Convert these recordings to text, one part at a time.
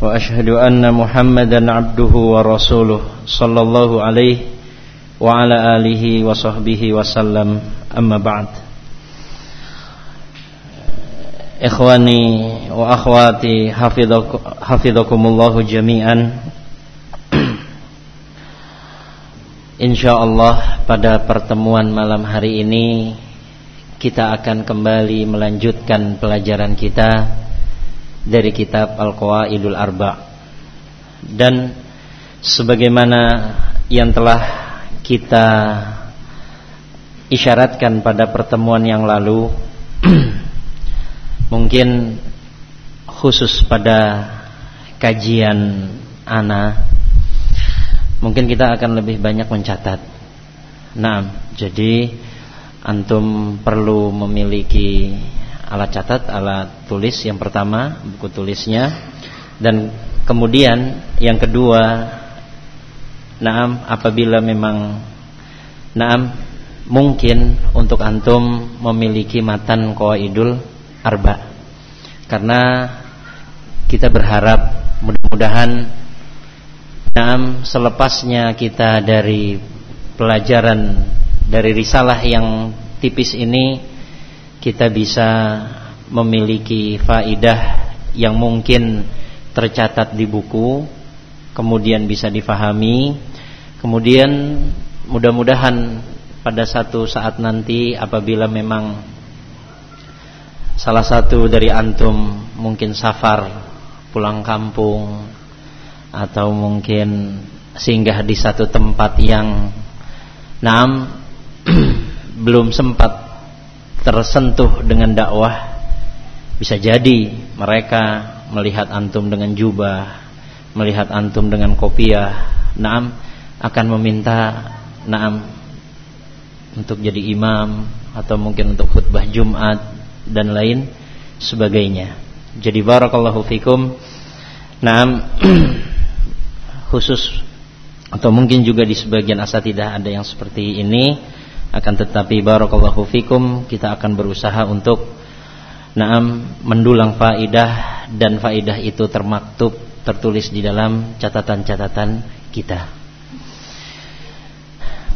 وأشهد أن محمدا عبده ورسوله صلى الله عليه وعلى آله وصحبه وسلم أما بعد إخواني وأخواتي حفظكم الله جميعا Insyaallah pada pertemuan malam hari ini kita akan kembali melanjutkan pelajaran kita dari kitab Al-Qawaidul Arba. Dan sebagaimana yang telah kita isyaratkan pada pertemuan yang lalu mungkin khusus pada kajian ana mungkin kita akan lebih banyak mencatat. Nah, jadi antum perlu memiliki alat catat, alat tulis yang pertama, buku tulisnya dan kemudian yang kedua Naam apabila memang Naam mungkin untuk antum memiliki matan qawaidul arba. Karena kita berharap mudah-mudahan Naam selepasnya kita dari pelajaran dari risalah yang tipis ini kita bisa memiliki faidah yang mungkin tercatat di buku kemudian bisa difahami. Kemudian mudah-mudahan pada satu saat nanti apabila memang salah satu dari antum mungkin safar pulang kampung atau mungkin singgah di satu tempat yang nam belum sempat tersentuh dengan dakwah bisa jadi mereka melihat antum dengan jubah melihat antum dengan kopiah naam akan meminta naam untuk jadi imam atau mungkin untuk khutbah Jumat dan lain sebagainya. Jadi barakallahu fikum. Naam khusus atau mungkin juga di sebagian asatidah ada yang seperti ini akan tetapi barakallahu fikum kita akan berusaha untuk naam mendulang faidah dan faidah itu termaktub tertulis di dalam catatan-catatan kita.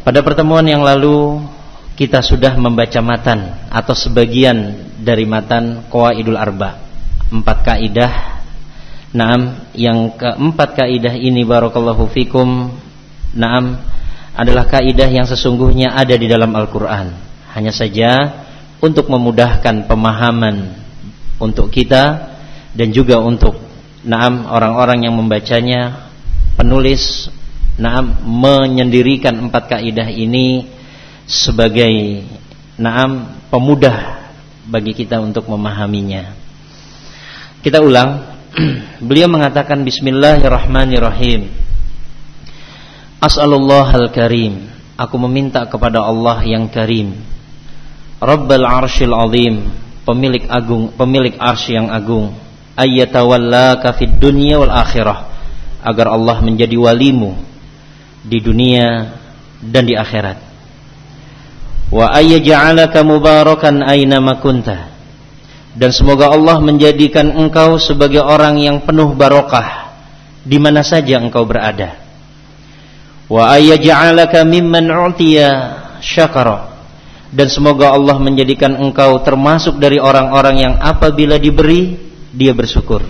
Pada pertemuan yang lalu kita sudah membaca matan atau sebagian dari matan Qawaidul Arba. Empat kaidah Naam, yang keempat kaidah ini barakallahu fikum. Naam, adalah kaidah yang sesungguhnya ada di dalam Al-Qur'an. Hanya saja untuk memudahkan pemahaman untuk kita dan juga untuk naam orang-orang yang membacanya penulis naam menyendirikan empat kaidah ini sebagai naam pemudah bagi kita untuk memahaminya. Kita ulang beliau mengatakan bismillahirrahmanirrahim As'alullah al-karim. Aku meminta kepada Allah yang karim. Rabbal arshil azim. Pemilik agung Pemilik arsy yang agung. Ayyatawallaka fid dunya wal akhirah. Agar Allah menjadi walimu Di dunia Dan di akhirat. Wa ayyaja'alaka mubarakan aina makunta dan semoga Allah menjadikan engkau sebagai orang yang penuh barokah di mana saja engkau berada. Wa ayyaj'alaka mimman 'utiya syakara. Dan semoga Allah menjadikan engkau termasuk dari orang-orang yang apabila diberi dia bersyukur.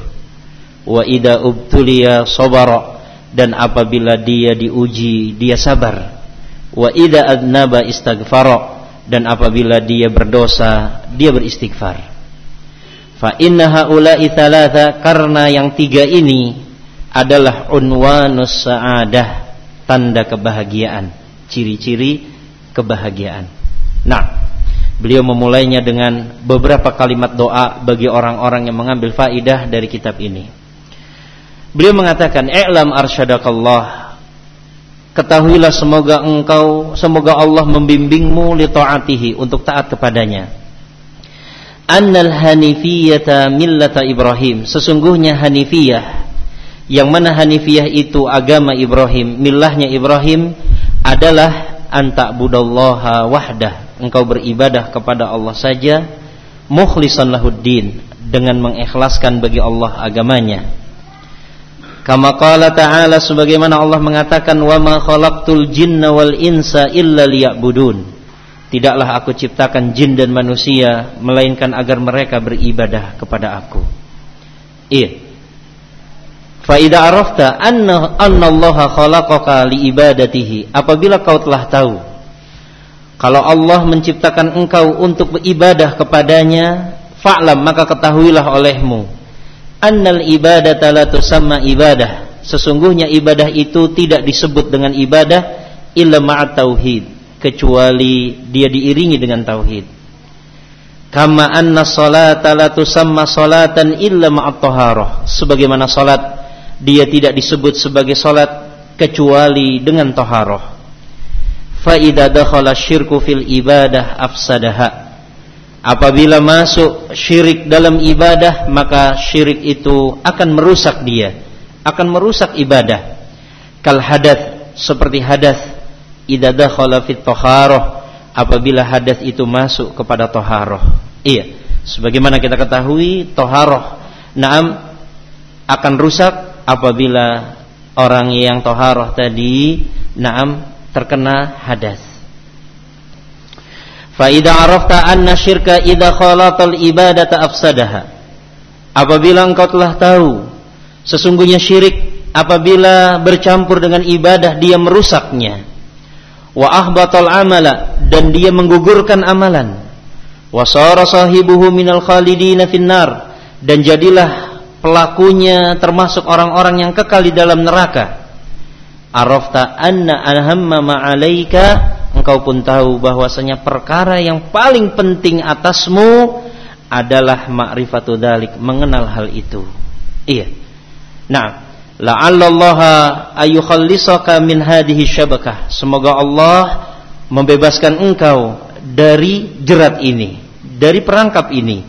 Wa idza ubtuliya sabara dan apabila dia diuji dia sabar. Wa idza adnaba istaghfara dan apabila dia berdosa dia beristighfar. Fa inna haula'i thalatha karena yang tiga ini adalah unwanus sa'adah, tanda kebahagiaan, ciri-ciri kebahagiaan. Nah, beliau memulainya dengan beberapa kalimat doa bagi orang-orang yang mengambil faidah dari kitab ini. Beliau mengatakan, "I'lam arsyadakallah ketahuilah semoga engkau semoga Allah membimbingmu li taatihi untuk taat kepadanya annal hanifiyata millata Ibrahim sesungguhnya hanifiyah yang mana hanifiyah itu agama Ibrahim millahnya Ibrahim adalah anta budallaha wahdah engkau beribadah kepada Allah saja mukhlishan lahuddin dengan mengikhlaskan bagi Allah agamanya Kama qala ta'ala sebagaimana Allah mengatakan wa ma khalaqtul jinna wal insa illa liya'budun. Tidaklah aku ciptakan jin dan manusia melainkan agar mereka beribadah kepada aku. Iya. Fa idza arafta anna anna Allah khalaqaka li ibadatihi, apabila kau telah tahu kalau Allah menciptakan engkau untuk beribadah kepadanya, fa'lam maka ketahuilah olehmu annal ibadata la tusamma ibadah. Sesungguhnya ibadah itu tidak disebut dengan ibadah illa ma'at tauhid, kecuali dia diiringi dengan tauhid. Kama anna salata la tusamma salatan illa ma'at taharah. Sebagaimana salat dia tidak disebut sebagai salat kecuali dengan taharah. Fa dakhala syirku fil ibadah afsadaha Apabila masuk syirik dalam ibadah, maka syirik itu akan merusak dia, akan merusak ibadah. Kal hadath seperti hadath idza dakhala fit taharah, apabila hadath itu masuk kepada taharah. Iya, sebagaimana kita ketahui taharah naam akan rusak apabila orang yang taharah tadi naam terkena hadas. Faida arafta anna syirka idza khalatal ibadata afsadaha. Apabila engkau telah tahu sesungguhnya syirik apabila bercampur dengan ibadah dia merusaknya. Wa ahbatal amala dan dia menggugurkan amalan. Wa sahibuhu minal khalidina finnar dan jadilah pelakunya termasuk orang-orang yang kekal di dalam neraka. Arafta anna ahamma ma'alaika engkau pun tahu bahwasanya perkara yang paling penting atasmu adalah ma'rifatu dalik, mengenal hal itu. Iya. Nah, la'allallaha ayukhallisaka min hadhihi syabakah. Semoga Allah membebaskan engkau dari jerat ini, dari perangkap ini,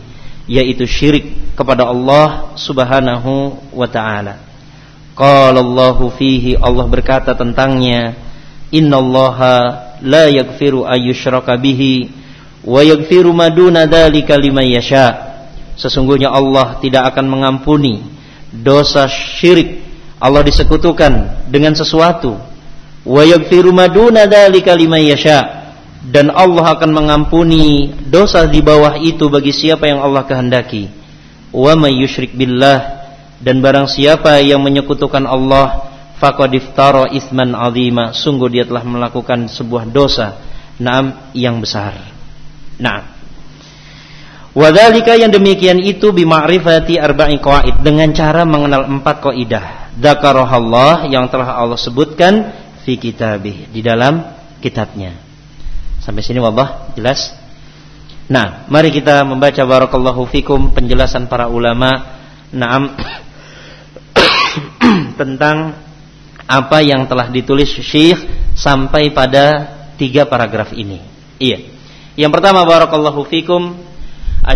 yaitu syirik kepada Allah Subhanahu wa taala. Qala Allahu fihi Allah berkata tentangnya, "Innallaha la yaghfiru ayyushraka bihi wa yaghfiru ma duna dzalika liman yasha. Sesungguhnya Allah tidak akan mengampuni dosa syirik Allah disekutukan dengan sesuatu. Wa yaghfiru ma duna dzalika liman yasha. Dan Allah akan mengampuni dosa di bawah itu bagi siapa yang Allah kehendaki. Wa may yusyrik billah. Dan barang siapa yang menyekutukan Allah faqad iftara isman azima. Sungguh dia telah melakukan sebuah dosa naam yang besar. Nah Wadhalika yang demikian itu bima'rifati arba'i qawaid dengan cara mengenal empat kaidah. Dzakarahallah yang telah Allah sebutkan fi kitabih. Di dalam kitabnya. Sampai sini wabah jelas? Nah, mari kita membaca barakallahu fikum penjelasan para ulama naam tentang apa yang telah ditulis Syekh sampai pada tiga paragraf ini. Iya. Yang pertama barakallahu fikum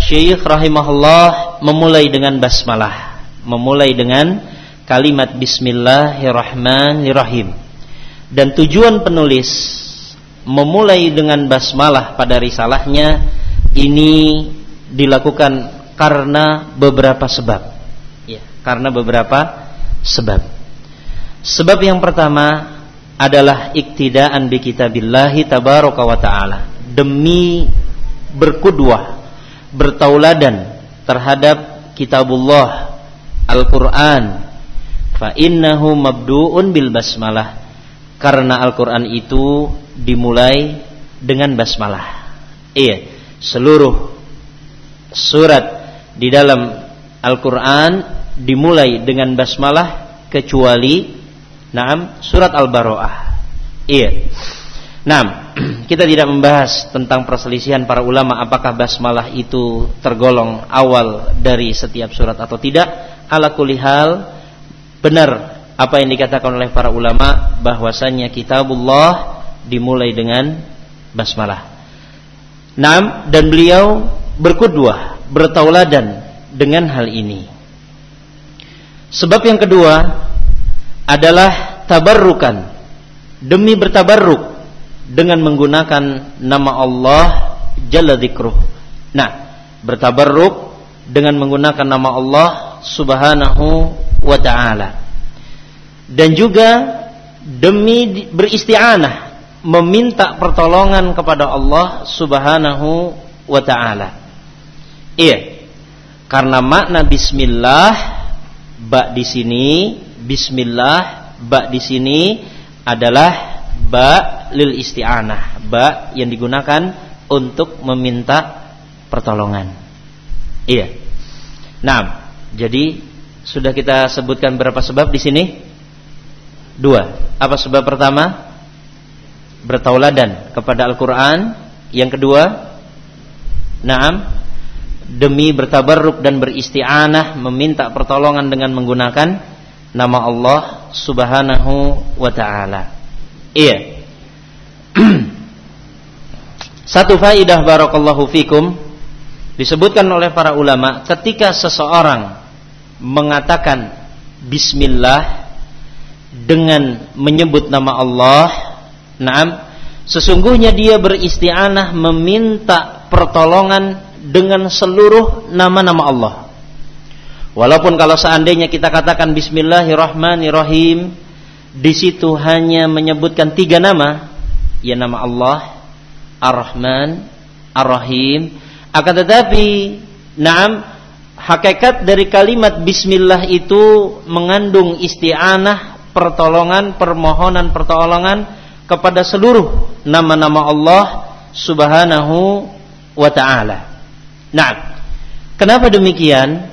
Syekh rahimahullah memulai dengan basmalah, memulai dengan kalimat bismillahirrahmanirrahim. Dan tujuan penulis memulai dengan basmalah pada risalahnya ini dilakukan karena beberapa sebab. Ya, karena beberapa sebab. Sebab yang pertama adalah iktidaan bi kitabillahi tabaraka wa taala. Demi berkudwah bertauladan terhadap kitabullah Al-Qur'an. Fa innahu mabdu'un bil basmalah. Karena Al-Qur'an itu dimulai dengan basmalah. Iya seluruh surat di dalam Al-Qur'an dimulai dengan basmalah kecuali Naam, surat Al-Baro'ah. Iya. Naam, kita tidak membahas tentang perselisihan para ulama apakah basmalah itu tergolong awal dari setiap surat atau tidak. Ala kulihal benar apa yang dikatakan oleh para ulama bahwasanya kitabullah dimulai dengan basmalah. Nam dan beliau berkudwah, bertauladan dengan hal ini. Sebab yang kedua adalah tabarrukan demi bertabarruk dengan menggunakan nama Allah Jalla Dzikruh. Nah, bertabarruk dengan menggunakan nama Allah Subhanahu wa taala. Dan juga demi beristi'anah meminta pertolongan kepada Allah Subhanahu wa taala. Iya. Karena makna bismillah ba di sini bismillah ba di sini adalah ba lil isti'anah, ba yang digunakan untuk meminta pertolongan. Iya. Nah, jadi sudah kita sebutkan berapa sebab di sini? Dua. Apa sebab pertama? Bertauladan kepada Al-Qur'an. Yang kedua, Naam, demi bertabarruk dan beristi'anah meminta pertolongan dengan menggunakan nama Allah Subhanahu wa taala. Iya. Satu faidah barakallahu fikum Disebutkan oleh para ulama ketika seseorang mengatakan bismillah dengan menyebut nama Allah, naam, sesungguhnya dia beristianah meminta pertolongan dengan seluruh nama-nama Allah. Walaupun kalau seandainya kita katakan bismillahirrahmanirrahim, di situ hanya menyebutkan tiga nama, ya nama Allah, Ar-Rahman, Ar-Rahim, akan tetapi, naam, hakikat dari kalimat bismillah itu mengandung isti'anah, pertolongan, permohonan pertolongan kepada seluruh nama-nama Allah Subhanahu wa taala. Nah, kenapa demikian?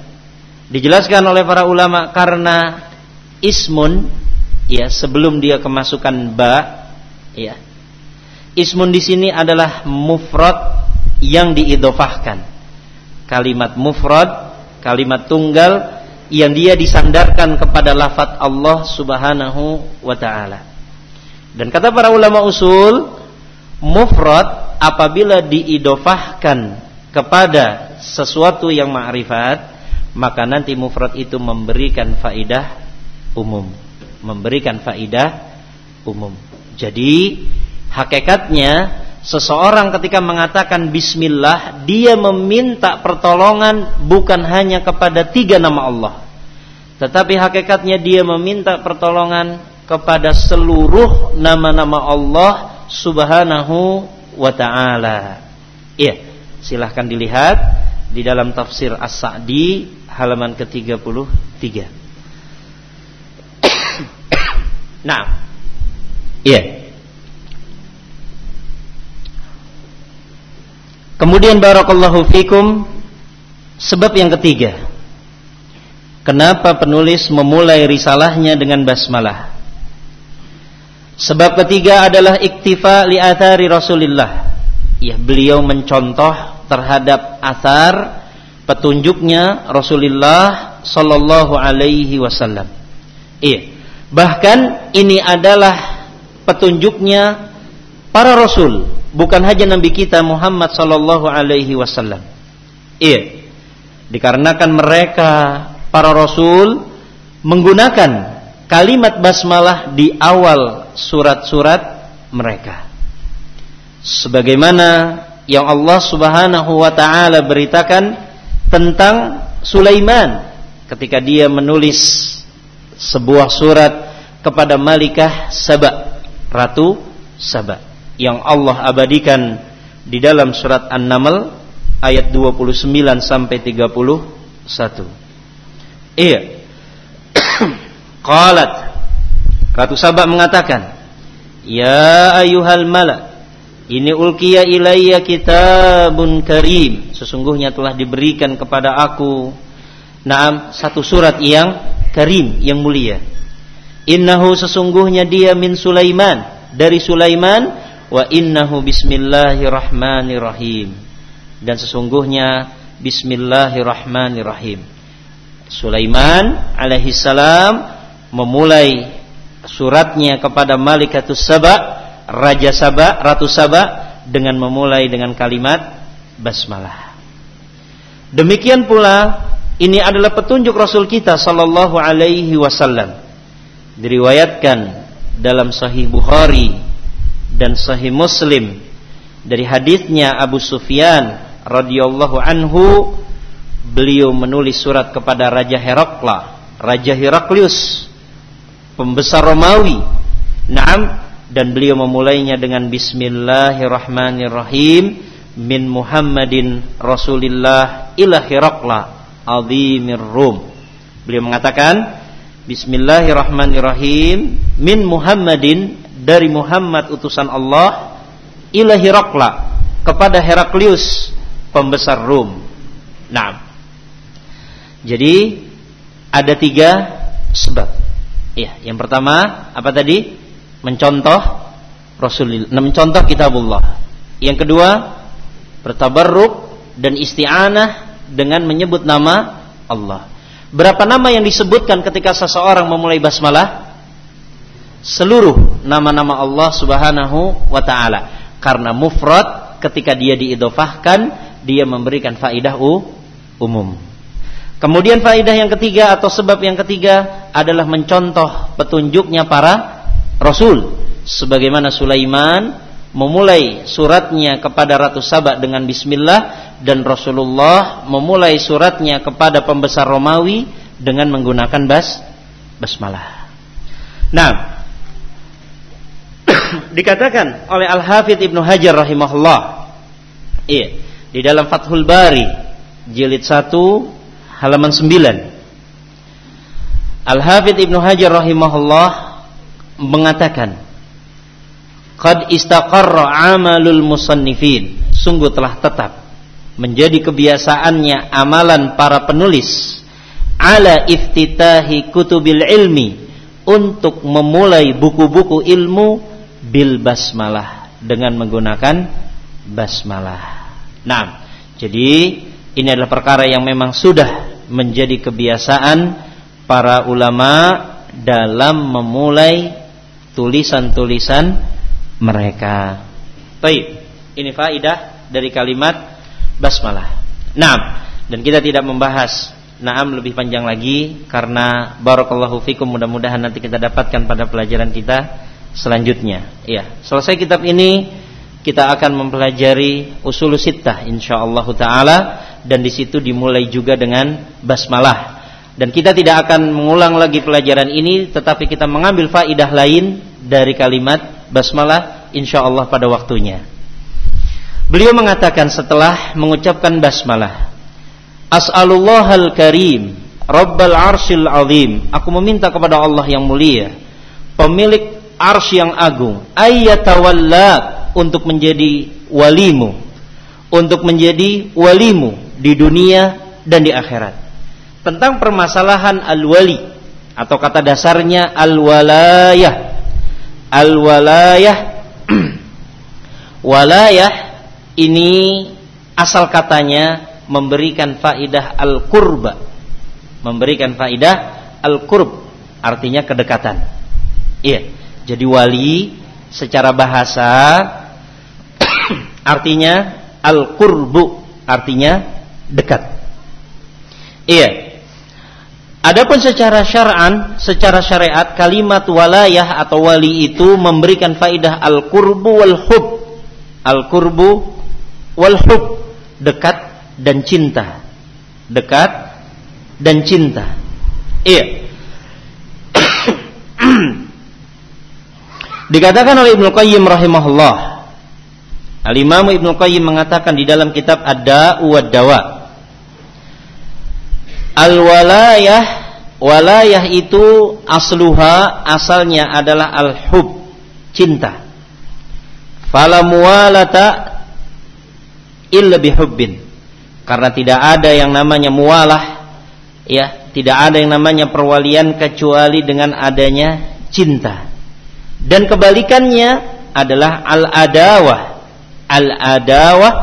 Dijelaskan oleh para ulama karena ismun ya sebelum dia kemasukan ba ya. Ismun di sini adalah mufrad yang diidofahkan kalimat mufrad kalimat tunggal yang dia disandarkan kepada lafat Allah subhanahu wa ta'ala dan kata para ulama usul mufrad apabila diidofahkan kepada sesuatu yang ma'rifat maka nanti mufrad itu memberikan faidah umum. Memberikan faidah umum. Jadi hakikatnya Seseorang ketika mengatakan bismillah Dia meminta pertolongan Bukan hanya kepada tiga nama Allah. Tetapi hakikatnya dia meminta pertolongan Kepada seluruh nama-nama Allah Subhanahu wa ta'ala Iya silahkan dilihat Di dalam tafsir As-Sa'di Halaman ke-33 Nah Iya Kemudian barakallahu fikum sebab yang ketiga. Kenapa penulis memulai risalahnya dengan basmalah? Sebab ketiga adalah iktifa li athari Rasulillah. Ya, beliau mencontoh terhadap asar petunjuknya Rasulullah sallallahu alaihi wasallam. Iya. Bahkan ini adalah petunjuknya para rasul bukan hanya Nabi kita Muhammad sallallahu alaihi wasallam. Iya. Dikarenakan mereka para rasul menggunakan kalimat basmalah di awal surat-surat mereka. Sebagaimana yang Allah Subhanahu wa taala beritakan tentang Sulaiman ketika dia menulis sebuah surat kepada Malikah Saba, ratu Saba yang Allah abadikan di dalam surat An-Naml ayat 29 sampai 31. Iya. Qalat Ratu Sabah mengatakan, "Ya ayuhal mala, ini ulkiya ilayya kitabun karim. Sesungguhnya telah diberikan kepada aku Naam satu surat yang karim, yang mulia. Innahu sesungguhnya dia min Sulaiman, dari Sulaiman wa innahu bismillahirrahmanirrahim dan sesungguhnya bismillahirrahmanirrahim Sulaiman alaihi salam memulai suratnya kepada Malikatus Saba, Raja Saba, Ratu Saba dengan memulai dengan kalimat basmalah. Demikian pula ini adalah petunjuk Rasul kita sallallahu alaihi wasallam. Diriwayatkan dalam Sahih Bukhari dan Sahih Muslim dari hadisnya Abu Sufyan radhiyallahu anhu beliau menulis surat kepada Raja Herakla, Raja Heraklius, pembesar Romawi. Naam dan beliau memulainya dengan Bismillahirrahmanirrahim min Muhammadin Rasulillah ila Herakla azimir Rum. Beliau mengatakan Bismillahirrahmanirrahim min Muhammadin dari Muhammad utusan Allah ila Herakla kepada Heraklius pembesar Rum. Nah, jadi ada tiga sebab. Ya, yang pertama apa tadi? Mencontoh Rasulullah, mencontoh kitabullah. Yang kedua, bertabarruk dan isti'anah dengan menyebut nama Allah. Berapa nama yang disebutkan ketika seseorang memulai basmalah? Seluruh nama-nama Allah Subhanahu wa taala. Karena mufrad ketika dia diidofahkan, dia memberikan faidah umum. Kemudian faidah yang ketiga atau sebab yang ketiga adalah mencontoh petunjuknya para rasul sebagaimana Sulaiman memulai suratnya kepada Ratu Sabak dengan bismillah dan Rasulullah memulai suratnya kepada pembesar Romawi dengan menggunakan bas basmalah. Nah, dikatakan oleh Al-Hafidh Ibnu Hajar rahimahullah. Iya, di dalam Fathul Bari jilid 1 halaman 9. Al-Hafidh Ibnu Hajar rahimahullah mengatakan, "Qad istaqarra 'amalul musannifin." Sungguh telah tetap menjadi kebiasaannya amalan para penulis ala iftitahi kutubil ilmi untuk memulai buku-buku ilmu bil basmalah dengan menggunakan basmalah. Nah, jadi ini adalah perkara yang memang sudah menjadi kebiasaan para ulama dalam memulai tulisan-tulisan mereka. Baik, ini faidah dari kalimat basmalah. Nah, dan kita tidak membahas Naam lebih panjang lagi karena barakallahu fikum mudah-mudahan nanti kita dapatkan pada pelajaran kita selanjutnya. Iya, selesai kitab ini kita akan mempelajari usul sittah insyaallah taala dan di situ dimulai juga dengan basmalah. Dan kita tidak akan mengulang lagi pelajaran ini tetapi kita mengambil faidah lain dari kalimat basmalah insyaallah pada waktunya. Beliau mengatakan setelah mengucapkan basmalah, As'alullahal karim, Rabbal arshil azim. Aku meminta kepada Allah yang mulia, pemilik arsy yang agung, ayyatawalla untuk menjadi walimu, untuk menjadi walimu di dunia dan di akhirat. Tentang permasalahan al-wali atau kata dasarnya al-walayah. Al-walayah walayah ini asal katanya memberikan faidah al-qurba. Memberikan faidah al-qurb artinya kedekatan. Iya. Jadi wali secara bahasa artinya al-qurbu artinya dekat. Iya. Adapun secara syar'an, secara syariat kalimat walayah atau wali itu memberikan faidah al-qurbu wal hub. Al-qurbu wal hub, dekat dan cinta. Dekat dan cinta. Iya. Dikatakan oleh Ibnu Qayyim rahimahullah. Al-Imam Ibnu Qayyim mengatakan di dalam kitab Ad-Da'u wad-Dawa' Al-walayah Walayah itu asluha asalnya adalah al-hub cinta. Fala muwalata illa bihubbin. Karena tidak ada yang namanya muwalah ya, tidak ada yang namanya perwalian kecuali dengan adanya cinta. Dan kebalikannya adalah al-adawah. Al-adawah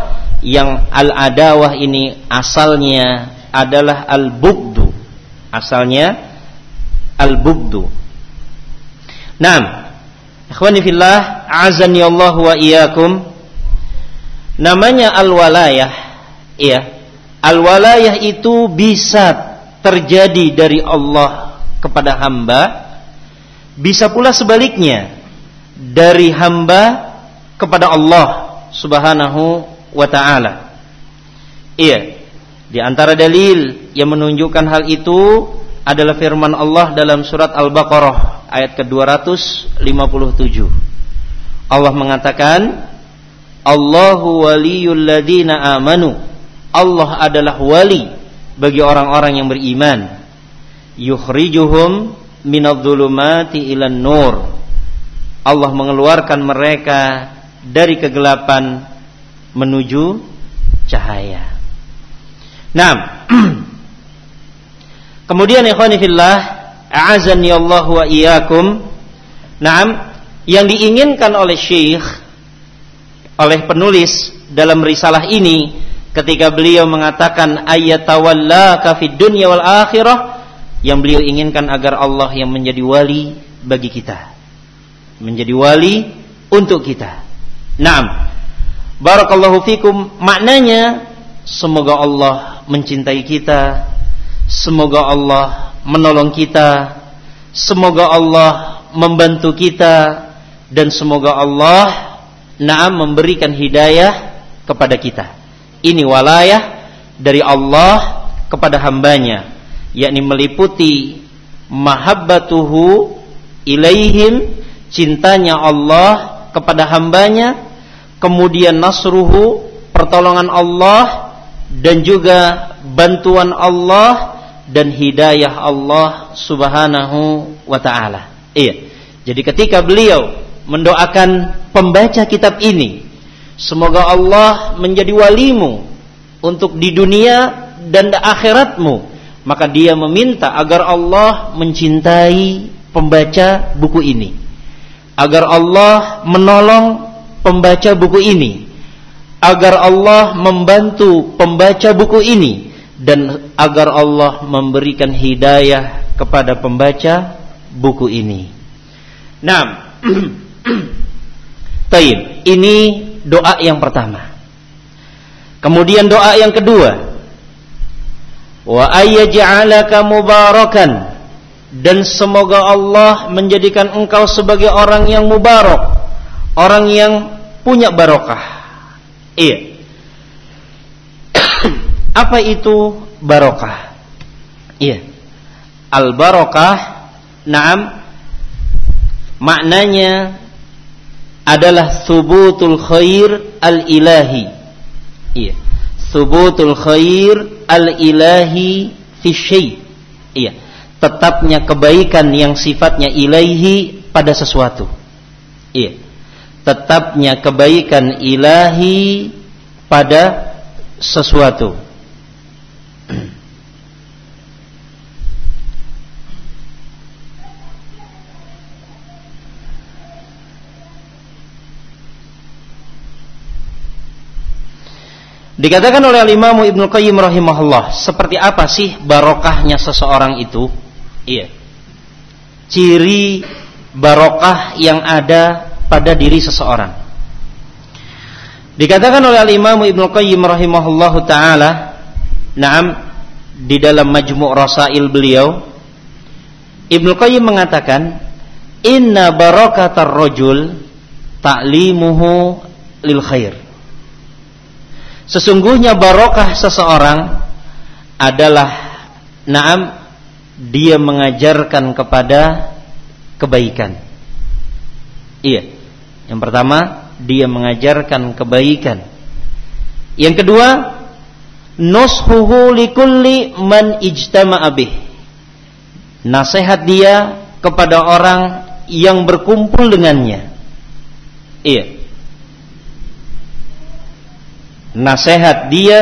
yang al-adawah ini asalnya adalah al-bugdu. Asalnya al-bugdu. Naam. Ikhwani fillah, azani Allah wa iyyakum. Namanya al-walayah, iya. Al-walayah itu bisa terjadi dari Allah kepada hamba, bisa pula sebaliknya dari hamba kepada Allah Subhanahu wa taala. Iya. Di antara dalil yang menunjukkan hal itu adalah firman Allah dalam surat Al-Baqarah ayat ke-257. Allah mengatakan, "Allahu waliyul ladina amanu." Allah adalah wali bagi orang-orang yang beriman. Yukhrijuhum minadh-dhulumati ilan nur. Allah mengeluarkan mereka dari kegelapan menuju cahaya. Nah, Kemudian ikhwani fillah, a'azani Allah wa iyyakum. Naam, yang diinginkan oleh Syekh oleh penulis dalam risalah ini ketika beliau mengatakan ayatawallaka fid dunya wal akhirah yang beliau inginkan agar Allah yang menjadi wali bagi kita. Menjadi wali untuk kita. Naam. Barakallahu fikum maknanya semoga Allah mencintai kita, Semoga Allah menolong kita, semoga Allah membantu kita dan semoga Allah naam memberikan hidayah kepada kita. Ini walayah dari Allah kepada hambanya, yakni meliputi mahabbatuhu ilaihim, cintanya Allah kepada hambanya, kemudian nasruhu, pertolongan Allah dan juga bantuan Allah dan hidayah Allah Subhanahu wa taala. Iya. Jadi ketika beliau mendoakan pembaca kitab ini, semoga Allah menjadi walimu untuk di dunia dan di akhiratmu, maka dia meminta agar Allah mencintai pembaca buku ini. Agar Allah menolong pembaca buku ini. Agar Allah membantu pembaca buku ini dan agar Allah memberikan hidayah kepada pembaca buku ini. Nah, Taib, ini doa yang pertama. Kemudian doa yang kedua. Wa ayyaj'alaka mubarakan dan semoga Allah menjadikan engkau sebagai orang yang mubarak, orang yang punya barokah. Iya. Apa itu barokah? Iya. Al barokah, naam, maknanya adalah subutul khair al ilahi. Iya. Subutul khair al ilahi fi syai. Iya. Tetapnya kebaikan yang sifatnya ilahi pada sesuatu. Iya. Tetapnya kebaikan ilahi pada sesuatu. Dikatakan oleh Imam Ibnu Qayyim rahimahullah, seperti apa sih barokahnya seseorang itu? Iya. Ciri barokah yang ada pada diri seseorang. Dikatakan oleh Imam Ibnu Qayyim rahimahullah taala, Naam di dalam Majmu' Rasail beliau Ibnu Qayyim mengatakan, "Inna barakatar rajul ta'limuhu lil khair." Sesungguhnya barokah seseorang adalah naam dia mengajarkan kepada kebaikan. Iya. Yang pertama, dia mengajarkan kebaikan. Yang kedua, nushuhu likulli man ijtama'a bih. Nasihat dia kepada orang yang berkumpul dengannya. Iya nasihat dia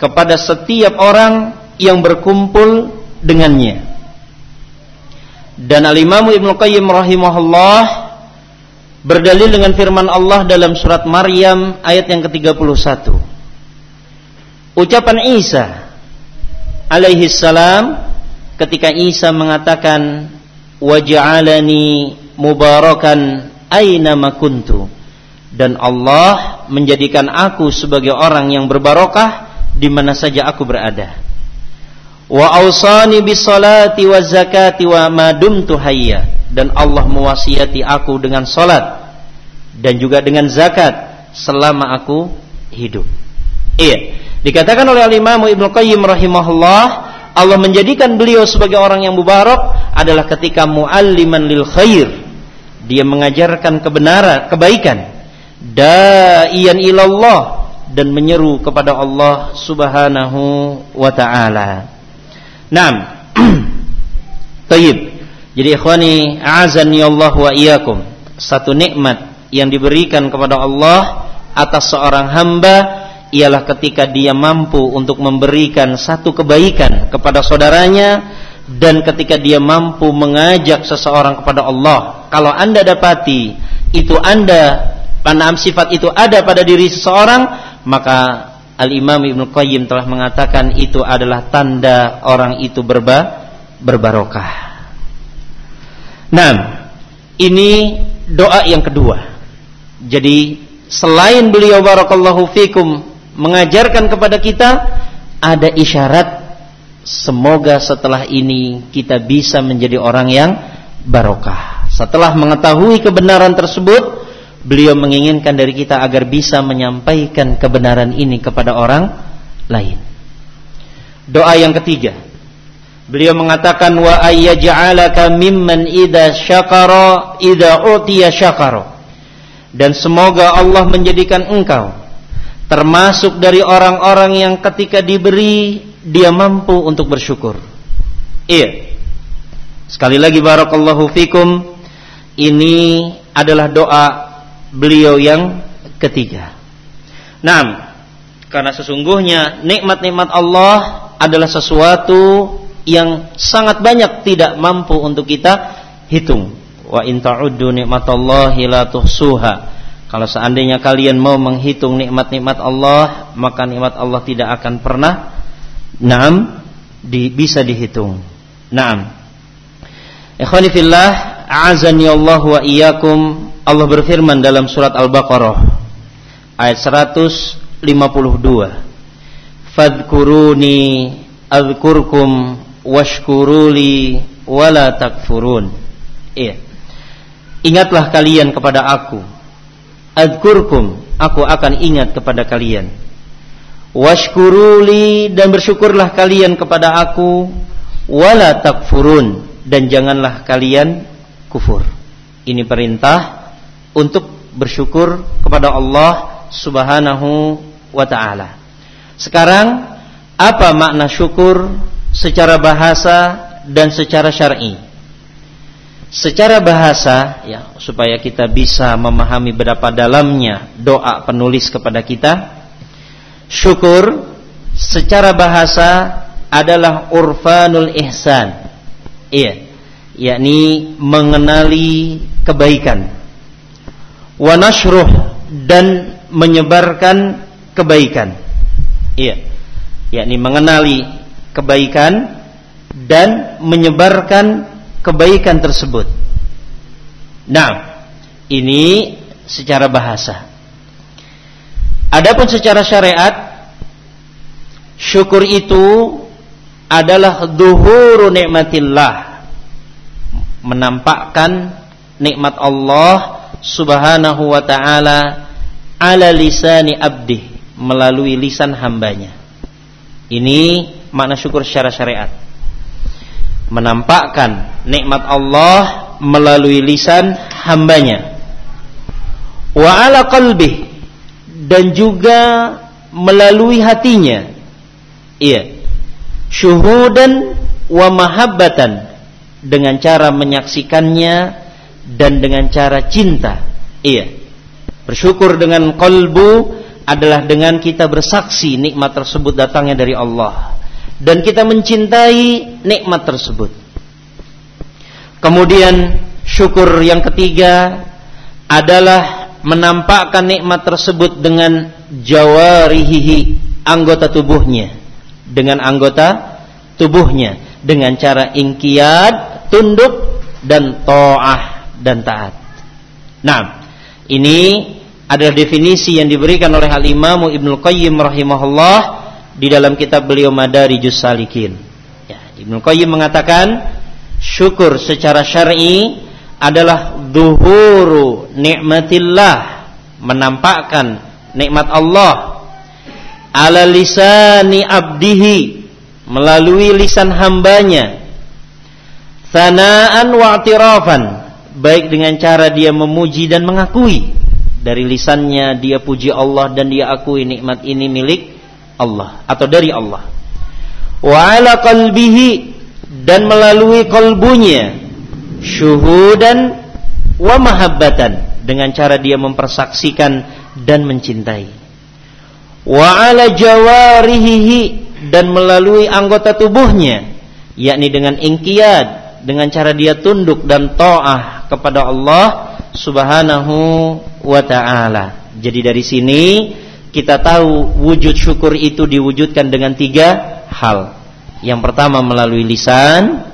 kepada setiap orang yang berkumpul dengannya. Dan Al-Imam Ibnu Qayyim rahimahullah berdalil dengan firman Allah dalam surat Maryam ayat yang ke-31. Ucapan Isa alaihi salam ketika Isa mengatakan waj'alani mubarakan aina kuntu dan Allah menjadikan aku sebagai orang yang berbarokah di mana saja aku berada. Wa ausani bis salati wa zakati wa ma dumtu hayya dan Allah mewasiati aku dengan salat dan juga dengan zakat selama aku hidup. Iya, dikatakan oleh Imam Ibnu Qayyim rahimahullah Allah menjadikan beliau sebagai orang yang mubarak adalah ketika mualliman lil khair. Dia mengajarkan kebenaran, kebaikan. Da'iyan ilallah dan menyeru kepada Allah Subhanahu wa taala. Naam. Tayyib. Jadi ikhwani, a'azani Allah wa iyyakum. Satu nikmat yang diberikan kepada Allah atas seorang hamba ialah ketika dia mampu untuk memberikan satu kebaikan kepada saudaranya dan ketika dia mampu mengajak seseorang kepada Allah. Kalau Anda dapati itu Anda panam sifat itu ada pada diri seseorang, maka Al-Imam Ibnu Qayyim telah mengatakan itu adalah tanda orang itu berba berbarokah. Nah, ini doa yang kedua. Jadi selain beliau barakallahu fikum mengajarkan kepada kita ada isyarat semoga setelah ini kita bisa menjadi orang yang barokah. Setelah mengetahui kebenaran tersebut, beliau menginginkan dari kita agar bisa menyampaikan kebenaran ini kepada orang lain. Doa yang ketiga. Beliau mengatakan wa ayyaj'alaka mimman idza syakara idza utiya syakara. Dan semoga Allah menjadikan engkau termasuk dari orang-orang yang ketika diberi dia mampu untuk bersyukur. Iya. Sekali lagi barakallahu fikum ini adalah doa beliau yang ketiga. Nah, karena sesungguhnya nikmat-nikmat Allah adalah sesuatu yang sangat banyak tidak mampu untuk kita hitung. Wa in ta'uddu nikmatallahi la tuhsuha. Kalau seandainya kalian mau menghitung nikmat-nikmat Allah, maka nikmat Allah tidak akan pernah naam di, bisa dihitung. Naam. Ikhwani fillah, a'azani Allah wa iyyakum. Allah berfirman dalam surat Al-Baqarah ayat 152. Fadkuruni adzkurkum washkuruli wala takfurun. Iya. Ingatlah kalian kepada aku Adkurkum, aku akan ingat kepada kalian. Washkuruli dan bersyukurlah kalian kepada aku wala takfurun dan janganlah kalian kufur. Ini perintah untuk bersyukur kepada Allah Subhanahu wa taala. Sekarang apa makna syukur secara bahasa dan secara syar'i? secara bahasa ya supaya kita bisa memahami berapa dalamnya doa penulis kepada kita syukur secara bahasa adalah urfanul ihsan. Iya yakni mengenali kebaikan. Wa nashruh dan menyebarkan kebaikan. Iya yakni mengenali kebaikan dan menyebarkan kebaikan tersebut. Nah, ini secara bahasa. Adapun secara syariat, syukur itu adalah duhuru nikmatillah. Menampakkan nikmat Allah Subhanahu wa taala ala lisani abdi melalui lisan hambanya. Ini makna syukur secara syariat. Menampakkan nikmat Allah melalui lisan hambanya. Wa ala qalbih dan juga melalui hatinya. Iya. Syuhudan wa mahabbatan dengan cara menyaksikannya dan dengan cara cinta. Iya. Bersyukur dengan kolbu adalah dengan kita bersaksi nikmat tersebut datangnya dari Allah dan kita mencintai nikmat tersebut. Kemudian syukur yang ketiga adalah menampakkan nikmat tersebut dengan jawarihi anggota tubuhnya dengan anggota tubuhnya dengan cara ingkiat tunduk dan ta'ah dan taat. Nah, ini adalah definisi yang diberikan oleh Al-Imam Ibnu Qayyim rahimahullah di dalam kitab beliau Madarijus Salikin. Ya, Ibnu Qayyim mengatakan syukur secara syar'i adalah duhuru nikmatillah, menampakkan nikmat Allah ala lisani abdihi melalui lisan hambanya sanaan wa baik dengan cara dia memuji dan mengakui dari lisannya dia puji Allah dan dia akui nikmat ini milik Allah atau dari Allah wa ala dan melalui kalbunya syuhudan wa mahabbatan dengan cara dia mempersaksikan dan mencintai wa ala jawarihi dan melalui anggota tubuhnya yakni dengan ingkiyad dengan cara dia tunduk dan taat kepada Allah Subhanahu wa taala. Jadi dari sini kita tahu wujud syukur itu diwujudkan dengan tiga hal. Yang pertama melalui lisan,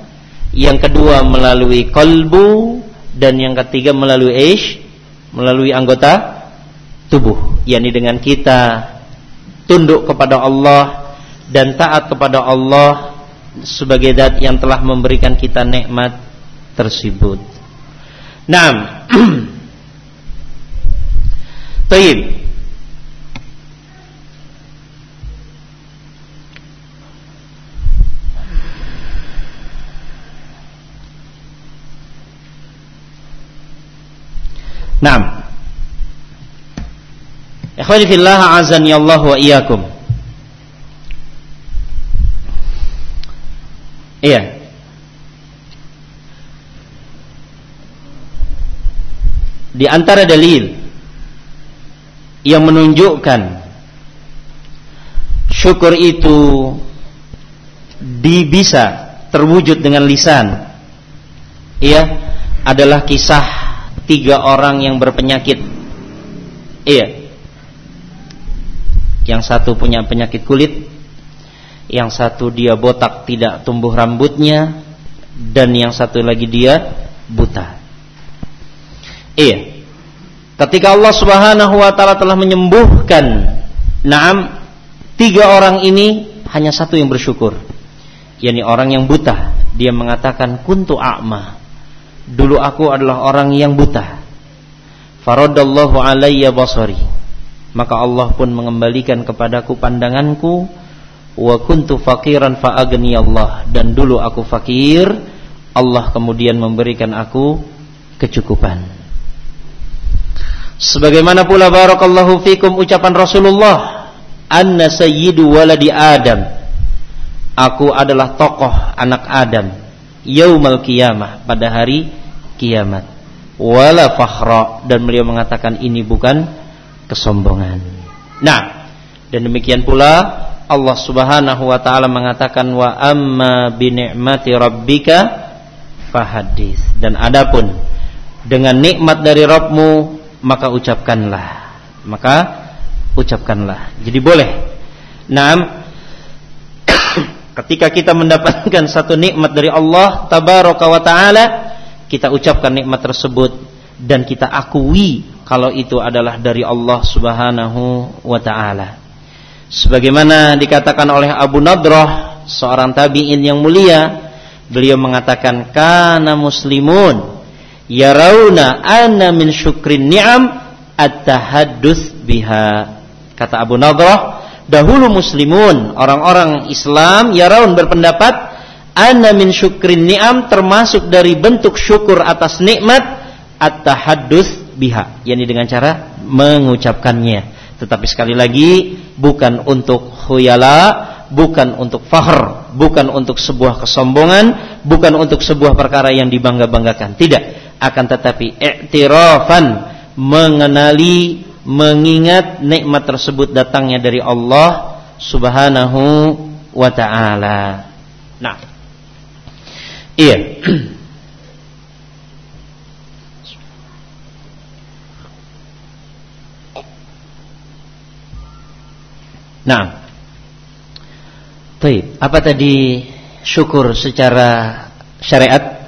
yang kedua melalui kolbu, dan yang ketiga melalui ish, melalui anggota tubuh. yakni dengan kita tunduk kepada Allah dan taat kepada Allah sebagai zat yang telah memberikan kita nikmat tersebut. Naam. Taib. Naam. Ikhwani fillah azani Allah wa iyyakum. Iya. Di antara dalil yang menunjukkan syukur itu bisa terwujud dengan lisan. Iya, adalah kisah tiga orang yang berpenyakit. Iya. Yang satu punya penyakit kulit, yang satu dia botak tidak tumbuh rambutnya dan yang satu lagi dia buta. Iya. Ketika Allah Subhanahu wa taala telah menyembuhkan Naam tiga orang ini hanya satu yang bersyukur. yakni orang yang buta. Dia mengatakan kuntu a'ma. Dulu aku adalah orang yang buta. Faradallahu alayya basari. Maka Allah pun mengembalikan kepadaku pandanganku wa kuntu fakiran fa Allah dan dulu aku fakir Allah kemudian memberikan aku kecukupan sebagaimana pula barakallahu fikum ucapan Rasulullah anna sayyidu waladi adam aku adalah tokoh anak Adam yaumal qiyamah pada hari kiamat. Wala fakhra. Dan beliau mengatakan ini bukan kesombongan. Nah dan demikian pula Allah Subhanahu wa taala mengatakan wa amma bi ni'mati rabbika fahadis dan adapun dengan nikmat dari Rabbmu maka ucapkanlah. Maka ucapkanlah. Jadi boleh. Naam. Ketika kita mendapatkan satu nikmat dari Allah tabaraka wa taala kita ucapkan nikmat tersebut dan kita akui kalau itu adalah dari Allah Subhanahu wa taala. Sebagaimana dikatakan oleh Abu Nadrah seorang tabi'in yang mulia beliau mengatakan kana muslimun yarawna anna min syukrin ni'am at-tahaddus biha. Kata Abu Nadrah dahulu muslimun orang-orang Islam yarawun berpendapat anna min syukrin ni'am termasuk dari bentuk syukur atas nikmat at-tahaddus biha yakni dengan cara mengucapkannya tetapi sekali lagi bukan untuk khuyala, bukan untuk fahr, bukan untuk sebuah kesombongan, bukan untuk sebuah perkara yang dibangga-banggakan. Tidak, akan tetapi i'tirafan mengenali mengingat nikmat tersebut datangnya dari Allah Subhanahu wa taala. Nah. Iya. Nah, Baik, apa tadi syukur secara syariat?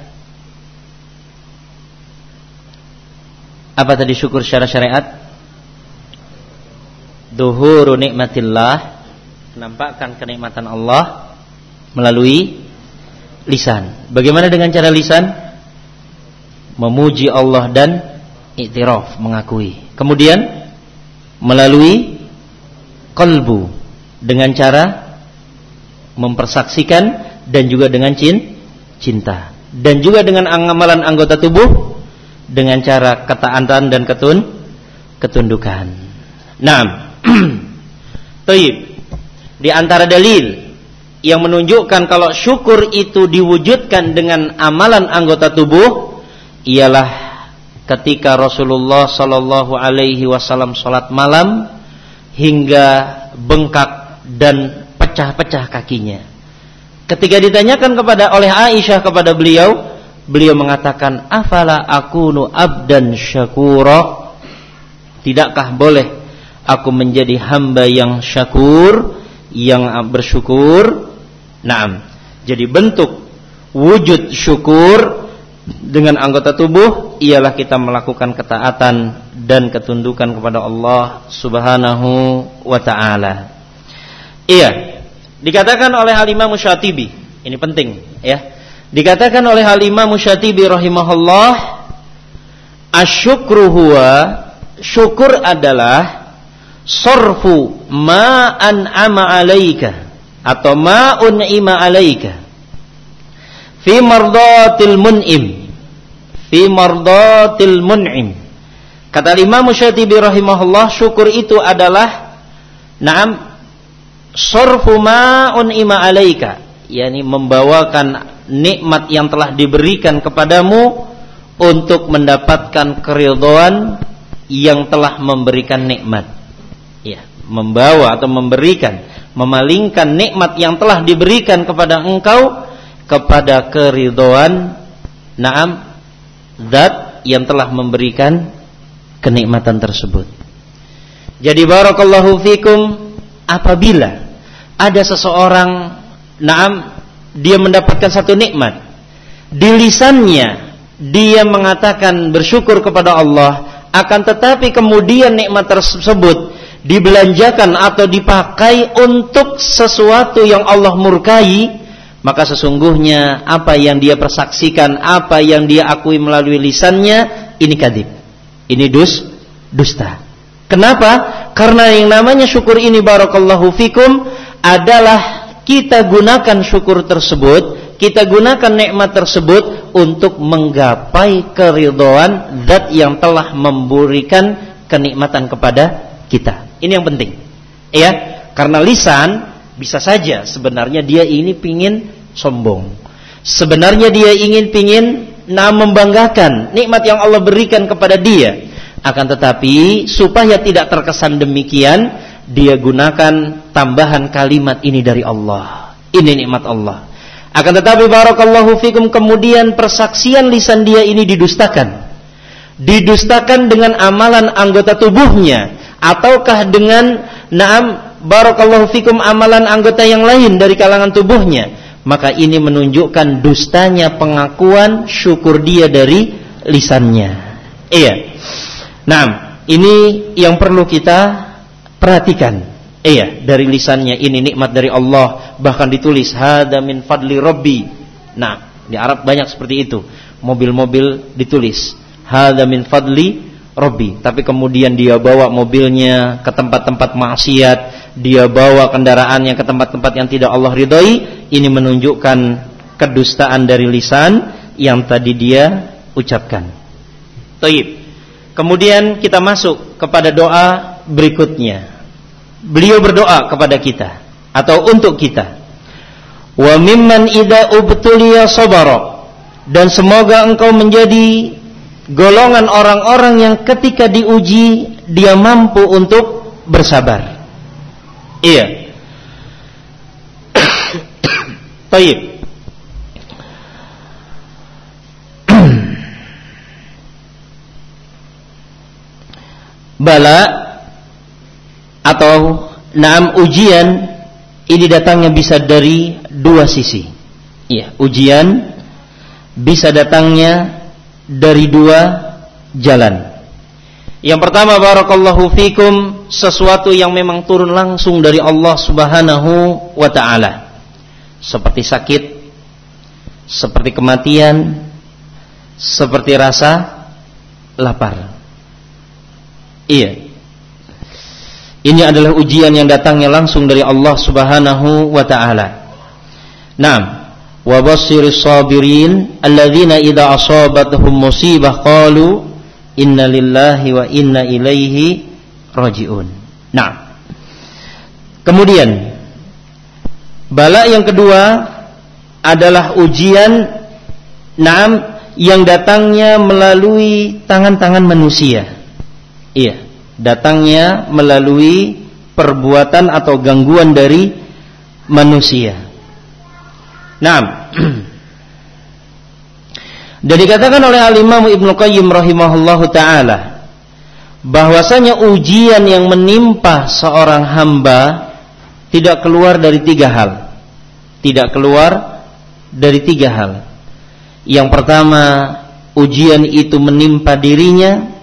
Apa tadi syukur secara syariat? Duhuru nikmatillah Menampakkan kenikmatan Allah Melalui lisan. Bagaimana dengan cara lisan? Memuji Allah dan Iktiraf, mengakui. Kemudian Melalui Kalbu Dengan cara Mempersaksikan Dan juga dengan cinta. Dan juga dengan amalan anggota tubuh Dengan cara ketaatan dan ketun Ketundukan. Nah Taib. Di antara dalil yang menunjukkan kalau syukur itu diwujudkan dengan amalan anggota tubuh ialah ketika Rasulullah Shallallahu Alaihi Wasallam sholat malam hingga bengkak dan pecah-pecah kakinya. Ketika ditanyakan kepada oleh Aisyah kepada beliau, beliau mengatakan, "Afala akunu abdan syakura?" Tidakkah boleh aku menjadi hamba yang syakur, yang bersyukur. Naam. Jadi bentuk wujud syukur dengan anggota tubuh ialah kita melakukan ketaatan dan ketundukan kepada Allah Subhanahu wa taala. Iya. Dikatakan oleh Halimah Musyatibi, ini penting ya. Dikatakan oleh Halimah Musyatibi rahimahullah, asyukru huwa syukur adalah sorfu ma an'ama alaika atau ma un'ima alaika. Fi mardatil mun'im. Fi mardatil mun'im. Kata Imam Syatibi rahimahullah syukur itu adalah na'am sorfu ma un'ima alaika. Yakni membawakan nikmat yang telah diberikan kepadamu untuk mendapatkan keridhaan yang telah memberikan nikmat. Ya, membawa atau memberikan, memalingkan nikmat yang telah diberikan kepada engkau kepada keridhaan naam zat yang telah memberikan kenikmatan tersebut. Jadi barakallahu fikum apabila ada seseorang naam dia mendapatkan satu nikmat di lisannya dia mengatakan bersyukur kepada Allah akan tetapi kemudian nikmat tersebut dibelanjakan atau dipakai untuk sesuatu yang Allah murkai, maka sesungguhnya apa yang dia persaksikan, apa yang dia akui melalui lisannya, ini kadib. Ini dus, dusta. Kenapa? Karena yang namanya syukur ini barakallahu fikum adalah kita gunakan syukur tersebut, kita gunakan nikmat tersebut untuk menggapai keridhaan zat yang telah memberikan kenikmatan kepada kita. Ini yang penting. Ya, karena lisan bisa saja sebenarnya dia ini pingin sombong. Sebenarnya dia ingin pingin nah membanggakan nikmat yang Allah berikan kepada dia. Akan tetapi supaya tidak terkesan demikian, dia gunakan tambahan kalimat ini dari Allah. Ini nikmat Allah. Akan tetapi barakallahu fikum kemudian persaksian lisan dia ini didustakan. Didustakan dengan amalan anggota tubuhnya ataukah dengan naam barakallahu fikum amalan anggota yang lain dari kalangan tubuhnya? Maka ini menunjukkan dustanya pengakuan syukur dia dari lisannya. Iya. Nah ini yang perlu kita perhatikan. Iya dari lisannya ini nikmat dari Allah. Bahkan ditulis hada min fadli rabbi. Nah di Arab banyak seperti itu. Mobil-mobil ditulis hada min fadli Robi, tapi kemudian dia bawa mobilnya ke tempat-tempat maksiat, dia bawa kendaraannya ke tempat-tempat yang tidak Allah ridhoi, ini menunjukkan kedustaan dari lisan yang tadi dia ucapkan. Taib. Kemudian kita masuk kepada doa berikutnya. Beliau berdoa kepada kita atau untuk kita. Wa mimman idza ubtuliya sabara. Dan semoga engkau menjadi golongan orang-orang yang ketika diuji dia mampu untuk bersabar. Iya. Baik. Bala atau naam ujian ini datangnya bisa dari dua sisi. Iya, ujian bisa datangnya dari dua jalan. Yang pertama barakallahu fikum sesuatu yang memang turun langsung dari Allah Subhanahu wa taala. Seperti sakit, seperti kematian, seperti rasa lapar. Iya. Ini adalah ujian yang datangnya langsung dari Allah Subhanahu wa taala. Naam. Sabirin alladzina idza asabatuhum musibah qalu inna lillahi wa inna ilaihi rajiun. Nah, kemudian bala yang kedua adalah ujian naam yang datangnya melalui tangan-tangan manusia. Iya, datangnya melalui perbuatan atau gangguan dari manusia. Nah, Dan dikatakan oleh Al-Imam Ibnu Qayyim rahimahullahu taala bahwasanya ujian yang menimpa seorang hamba tidak keluar dari tiga hal. Tidak keluar dari tiga hal. Yang pertama, ujian itu menimpa dirinya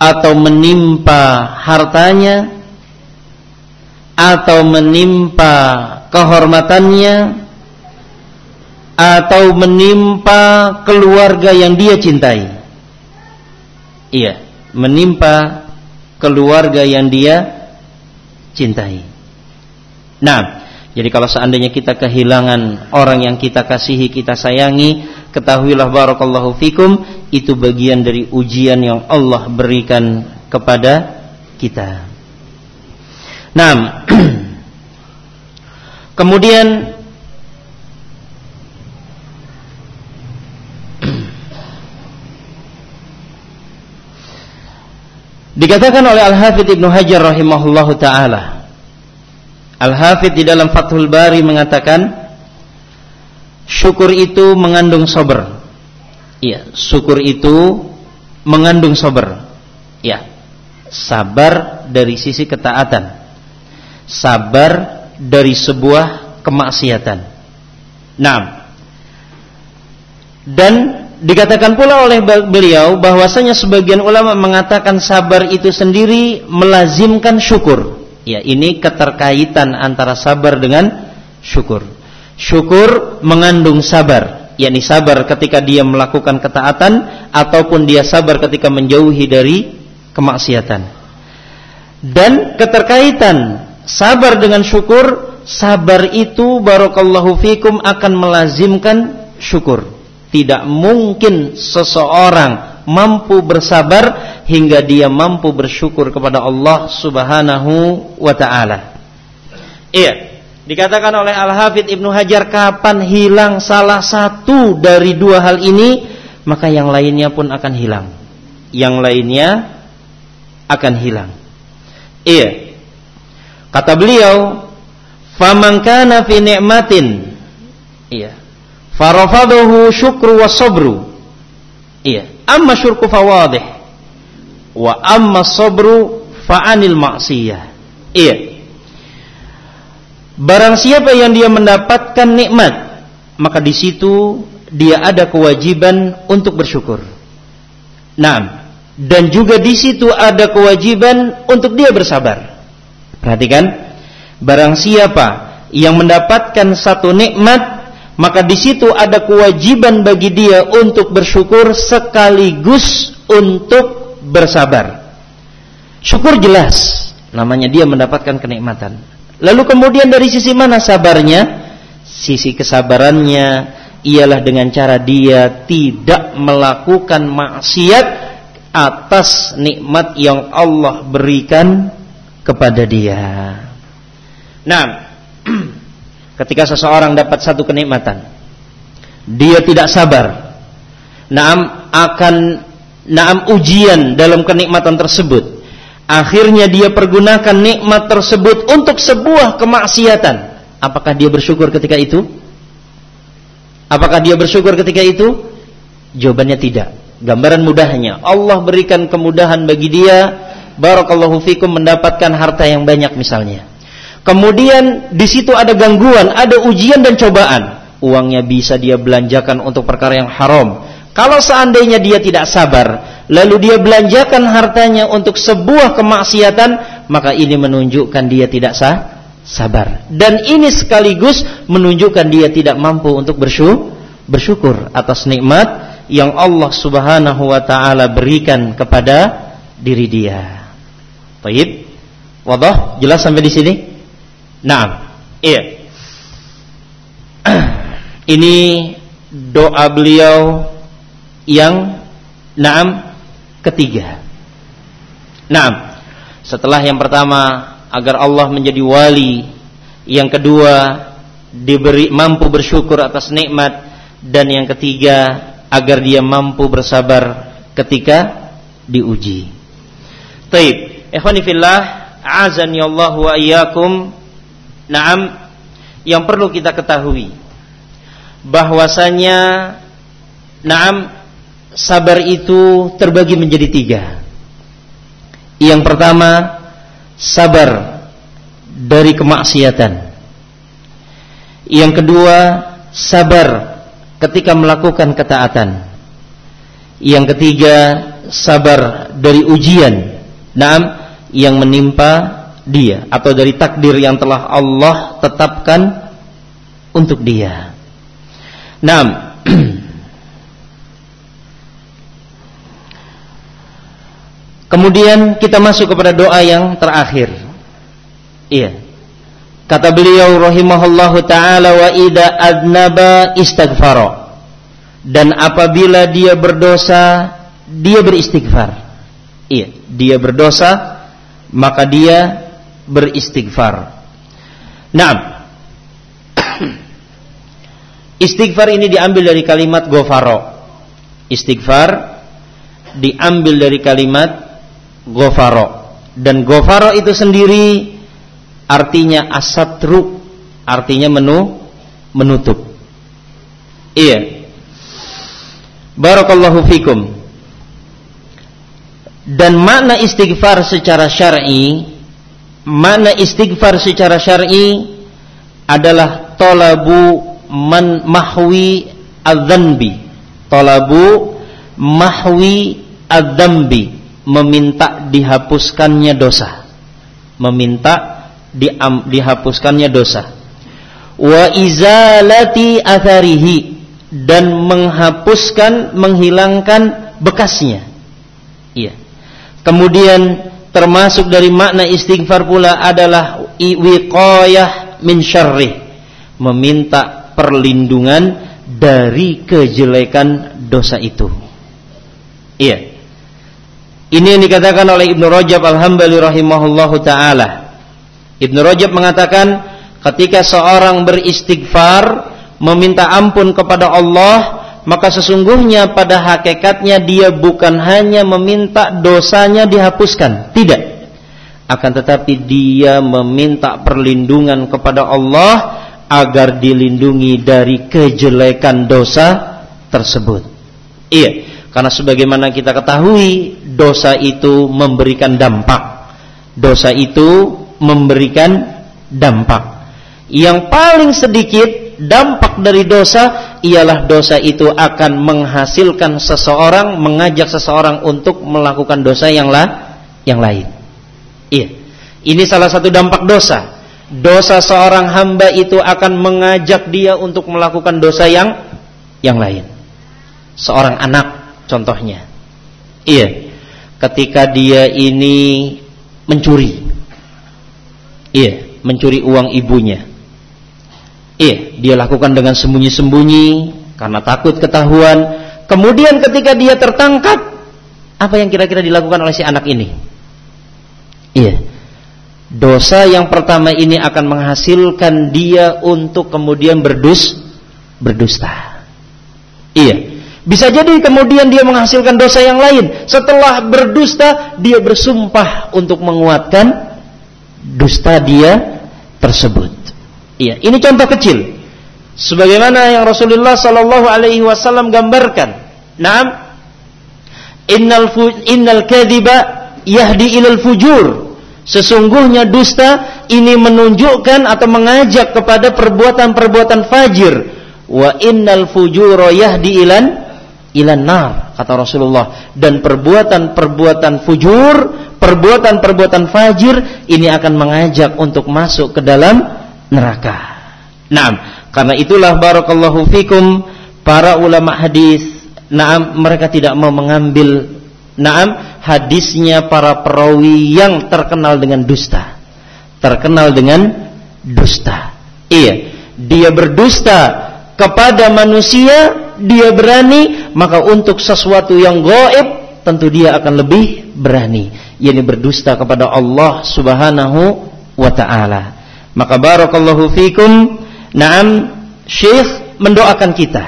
atau menimpa hartanya atau menimpa kehormatannya atau menimpa keluarga yang dia cintai. Iya, menimpa keluarga yang dia cintai. Nah, jadi kalau seandainya kita kehilangan orang yang kita kasihi, kita sayangi, ketahuilah barakallahu fikum itu bagian dari ujian yang Allah berikan kepada kita. Nah, kemudian Dikatakan oleh Al-Hafidh Ibnu Hajar rahimahullahu taala. Al-Hafidh di dalam Fathul Bari mengatakan syukur itu mengandung sabar. Iya, syukur itu mengandung sabar. Ya. Sabar dari sisi ketaatan. Sabar dari sebuah kemaksiatan. Nah, dan Dikatakan pula oleh beliau bahwasanya sebagian ulama mengatakan sabar itu sendiri melazimkan syukur. Ya, ini keterkaitan antara sabar dengan syukur. Syukur mengandung sabar, yakni sabar ketika dia melakukan ketaatan ataupun dia sabar ketika menjauhi dari kemaksiatan. Dan keterkaitan sabar dengan syukur, sabar itu barakallahu fikum akan melazimkan syukur tidak mungkin seseorang mampu bersabar hingga dia mampu bersyukur kepada Allah Subhanahu wa taala. Iya, dikatakan oleh Al-Hafidz Ibnu Hajar kapan hilang salah satu dari dua hal ini, maka yang lainnya pun akan hilang. Yang lainnya akan hilang. Iya. Kata beliau, "Faman kana fi ni'matin" Iya farafadahu syukru wa sabru iya amma syurku fawadih wa amma sabru fa'anil maksiyah iya. Barang siapa yang dia mendapatkan nikmat maka di situ dia ada kewajiban untuk bersyukur. Nah dan juga di situ ada kewajiban untuk dia bersabar perhatikan barang siapa yang mendapatkan satu nikmat maka di situ ada kewajiban bagi dia untuk bersyukur sekaligus untuk bersabar. Syukur jelas, namanya dia mendapatkan kenikmatan. Lalu kemudian dari sisi mana sabarnya? Sisi kesabarannya ialah dengan cara dia tidak melakukan maksiat atas nikmat yang Allah berikan kepada dia. Nah, ketika seseorang dapat satu kenikmatan dia tidak sabar. Naam akan naam ujian dalam kenikmatan tersebut. Akhirnya dia pergunakan nikmat tersebut untuk sebuah kemaksiatan. Apakah dia bersyukur ketika itu? Apakah dia bersyukur ketika itu? Jawabannya tidak. Gambaran mudahnya. Allah berikan kemudahan bagi dia barakallahu fikum mendapatkan harta yang banyak misalnya Kemudian di situ ada gangguan, ada ujian dan cobaan. Uangnya bisa dia belanjakan untuk perkara yang haram. Kalau seandainya dia tidak sabar, lalu dia belanjakan hartanya untuk sebuah kemaksiatan, maka ini menunjukkan dia tidak sah, sabar. Dan ini sekaligus menunjukkan dia tidak mampu untuk bersyukur, bersyukur atas nikmat yang Allah Subhanahu wa taala berikan kepada diri dia. Baik. Wadah, jelas sampai di sini? Nah, iya. Ini doa beliau yang naam ketiga. Naam. Setelah yang pertama agar Allah menjadi wali, yang kedua diberi mampu bersyukur atas nikmat dan yang ketiga agar dia mampu bersabar ketika diuji. Taib, ikhwani fillah, azani Allah wa iyyakum. Naam, yang perlu kita ketahui bahwasanya naam sabar itu terbagi menjadi tiga. Yang pertama, sabar dari kemaksiatan. Yang kedua, sabar ketika melakukan ketaatan. Yang ketiga, sabar dari ujian. Naam, yang menimpa dia atau dari takdir yang telah Allah tetapkan untuk dia. Naam. Kemudian kita masuk kepada doa yang terakhir. Iya. Kata beliau rahimahullahu taala wa ida adnaba istighfara. Dan apabila dia berdosa, dia beristighfar. Iya, dia berdosa, maka dia beristighfar. Nah, istighfar ini diambil dari kalimat gofaro. Istighfar diambil dari kalimat gofaro. Dan gofaro itu sendiri artinya asatru artinya menu menutup. Iya. Barakallahu fikum dan makna istighfar secara syar'i makna istighfar secara syar'i adalah tolabu man mahwi adzanbi. Tolabu mahwi adzanbi. Meminta dihapuskannya dosa. Meminta di, um, dihapuskannya dosa. Wa izalati atharihi. Dan menghapuskan menghilangkan bekasnya. Iya kemudian termasuk dari makna istighfar pula adalah wiqayah min syarrih. Meminta perlindungan dari kejelekan dosa itu. Iya. Ini yang dikatakan oleh Ibnu Rajab Al-Hambali rahimahullahu taala. Ibnu Rajab mengatakan ketika seorang beristighfar meminta ampun kepada Allah maka sesungguhnya pada hakikatnya dia bukan hanya meminta dosanya dihapuskan, tidak. Akan tetapi dia meminta perlindungan kepada Allah agar dilindungi dari kejelekan dosa tersebut. Iya. Karena sebagaimana kita ketahui dosa itu memberikan dampak. Dosa itu memberikan dampak. Yang paling sedikit dampak dari dosa ialah dosa itu akan menghasilkan seseorang, mengajak seseorang untuk melakukan dosa yang lah, yang lain. Iya. Ini salah satu dampak dosa. Dosa seorang hamba itu akan mengajak dia untuk melakukan dosa yang yang lain. Seorang anak contohnya. Iya. Ketika dia ini mencuri. Iya, mencuri uang ibunya. Iya, dia lakukan dengan sembunyi-sembunyi karena takut ketahuan. Kemudian ketika dia tertangkap, apa yang kira-kira dilakukan oleh si anak ini? Iya. Dosa yang pertama ini akan menghasilkan dia untuk kemudian berdus berdusta. Iya. Bisa jadi kemudian dia menghasilkan dosa yang lain. Setelah berdusta, dia bersumpah untuk menguatkan dusta dia tersebut. Iya, ini contoh kecil. Sebagaimana yang Rasulullah Sallallahu Alaihi Wasallam gambarkan. Naam, innal innal kadhiba yahdi ilal fujur. Sesungguhnya dusta ini menunjukkan atau mengajak kepada perbuatan-perbuatan fajir. Wa innal fujuro yahdi ilan ilan nar kata Rasulullah dan perbuatan-perbuatan fujur, perbuatan-perbuatan fajir ini akan mengajak untuk masuk ke dalam neraka. Nah, karena itulah barakallahu fikum para ulama hadis, naam mereka tidak mau mengambil naam hadisnya para perawi yang terkenal dengan dusta. Terkenal dengan dusta. Iya, dia berdusta kepada manusia dia berani maka untuk sesuatu yang gaib tentu dia akan lebih berani yakni berdusta kepada Allah Subhanahu wa taala maka barakallahu fikum. Na'am syekh mendoakan kita.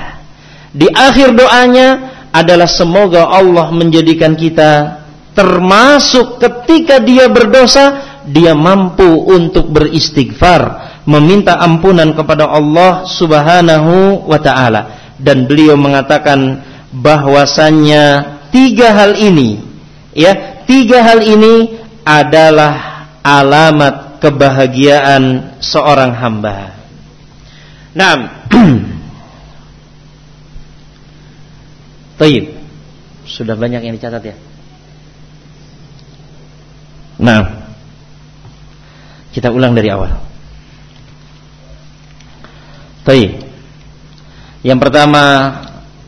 Di akhir doanya adalah semoga Allah menjadikan kita termasuk ketika dia berdosa dia mampu untuk beristighfar meminta ampunan kepada Allah Subhanahu wa taala. Dan beliau mengatakan bahwasannya tiga hal ini ya tiga hal ini adalah alamat kebahagiaan seorang hamba. Nah, Taib. Sudah banyak yang dicatat ya. Nah, kita ulang dari awal. Taib. Yang pertama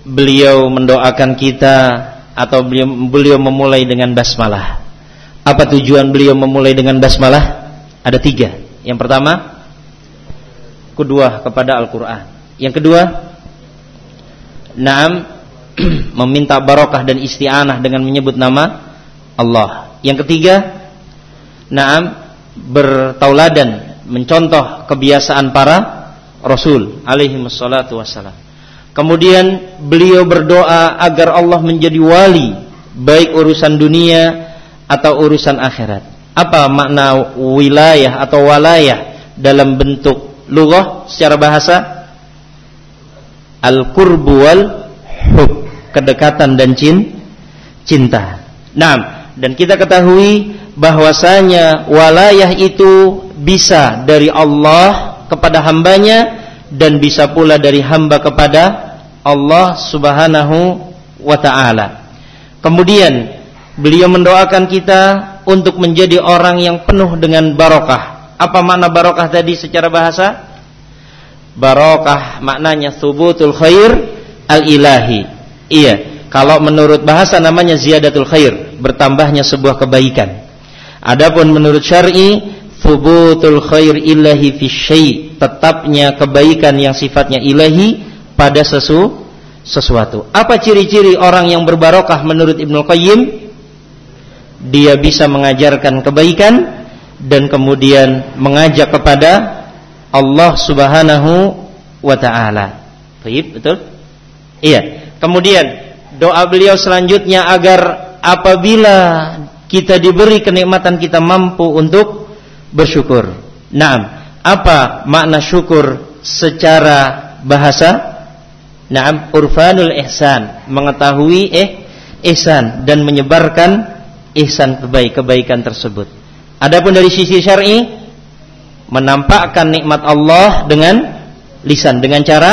beliau mendoakan kita atau beliau, beliau memulai dengan basmalah. Apa tujuan beliau memulai dengan basmalah? Ada tiga. Yang pertama, kedua kepada Al-Quran. Yang kedua, naam meminta barokah dan isti'anah dengan menyebut nama Allah. Yang ketiga, naam bertauladan mencontoh kebiasaan para rasul alaihi wassalatu wassalam. Kemudian beliau berdoa agar Allah menjadi wali baik urusan dunia atau urusan akhirat. Apa makna wilayah atau walayah dalam bentuk lughah secara bahasa? Al-qurbu wal hub, kedekatan dan cin, cinta. Nah, dan kita ketahui bahwasanya walayah itu bisa dari Allah kepada hambanya dan bisa pula dari hamba kepada Allah Subhanahu wa taala. Kemudian beliau mendoakan kita untuk menjadi orang yang penuh dengan barokah. Apa makna barokah tadi secara bahasa? Barokah maknanya subutul khair al-ilahi. Iya, kalau menurut bahasa namanya ziyadatul khair, bertambahnya sebuah kebaikan. Adapun menurut syar'i, subutul khair ilahi fi syai', tetapnya kebaikan yang sifatnya ilahi pada sesu, sesuatu. Apa ciri-ciri orang yang berbarokah menurut Ibnu Qayyim? Dia bisa mengajarkan kebaikan dan kemudian mengajak kepada Allah Subhanahu wa taala. Baik, betul? Iya. Kemudian doa beliau selanjutnya agar apabila kita diberi kenikmatan kita mampu untuk bersyukur. Naam, apa makna syukur secara bahasa? Naam urfanul ihsan, mengetahui eh ihsan dan menyebarkan ihsan kebaik kebaikan tersebut. Adapun dari sisi syar'i menampakkan nikmat Allah dengan lisan dengan cara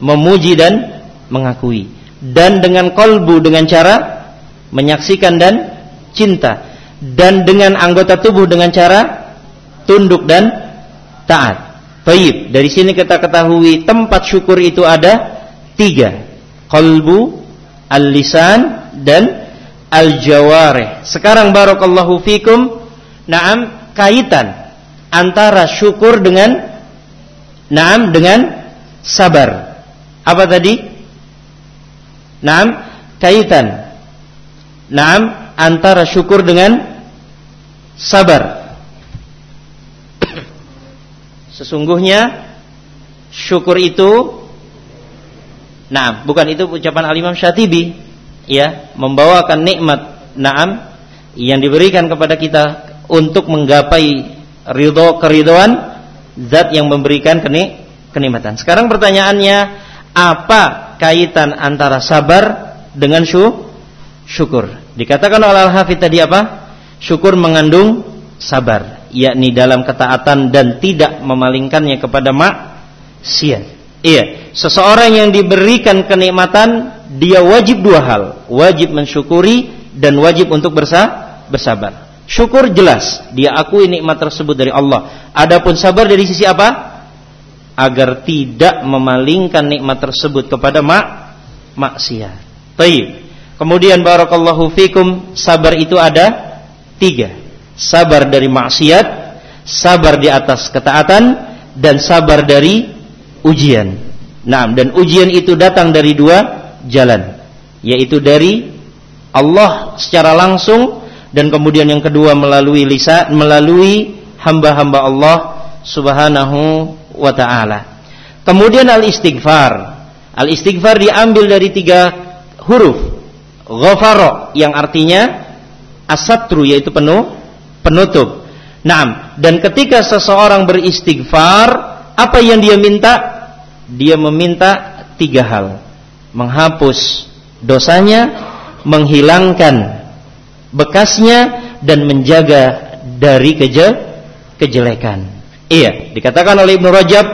memuji dan mengakui dan dengan kolbu dengan cara menyaksikan dan cinta dan dengan anggota tubuh dengan cara tunduk dan taat Baik, dari sini kita ketahui tempat syukur itu ada tiga. Qalbu, al-lisan, dan al-jawareh. Sekarang barakallahu fikum, naam, kaitan antara syukur dengan naam dengan sabar. Apa tadi? Naam, kaitan. Naam, antara syukur dengan sabar. Sesungguhnya syukur itu Nah, bukan itu ucapan Al-Imam Syatibi ya, membawakan nikmat na'am yang diberikan kepada kita untuk menggapai ridho keridhoan zat yang memberikan kenik kenikmatan. Sekarang pertanyaannya, apa kaitan antara sabar dengan syu syukur? Dikatakan oleh Al-Hafidh tadi apa? Syukur mengandung sabar yakni dalam ketaatan dan tidak memalingkannya kepada maksiat. Iya, seseorang yang diberikan kenikmatan dia wajib dua hal, wajib mensyukuri dan wajib untuk bersa bersabar. Syukur jelas, dia akui nikmat tersebut dari Allah. Adapun sabar dari sisi apa? Agar tidak memalingkan nikmat tersebut kepada mak maksiat. Baik. Kemudian barakallahu fikum, sabar itu ada tiga. Sabar dari maksiat, sabar di atas ketaatan, dan sabar dari ujian. Nah, dan ujian itu datang dari dua jalan, yaitu dari Allah secara langsung dan kemudian yang kedua melalui lisan melalui hamba-hamba Allah Subhanahu wa taala. Kemudian al-istighfar. Al-istighfar diambil dari tiga huruf. Ghafara yang artinya asatru yaitu penuh penutup. Naam, dan ketika seseorang beristighfar, apa yang dia minta? Dia meminta tiga hal. Menghapus dosanya, menghilangkan bekasnya dan menjaga dari keje kejelekan. Iya, dikatakan oleh Ibnu Rajab,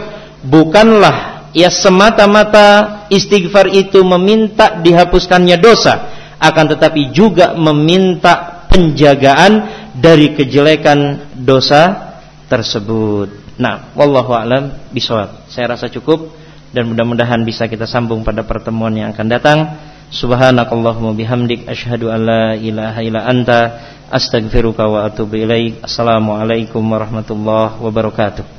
bukanlah ya semata-mata istighfar itu meminta dihapuskannya dosa, akan tetapi juga meminta penjagaan dari kejelekan dosa tersebut. Nah, wallahu alam bisawab. Saya rasa cukup dan mudah-mudahan bisa kita sambung pada pertemuan yang akan datang. Subhanakallahumma bihamdik asyhadu an la ilaha illa anta astaghfiruka wa atubu ilaik. Assalamualaikum warahmatullahi wabarakatuh.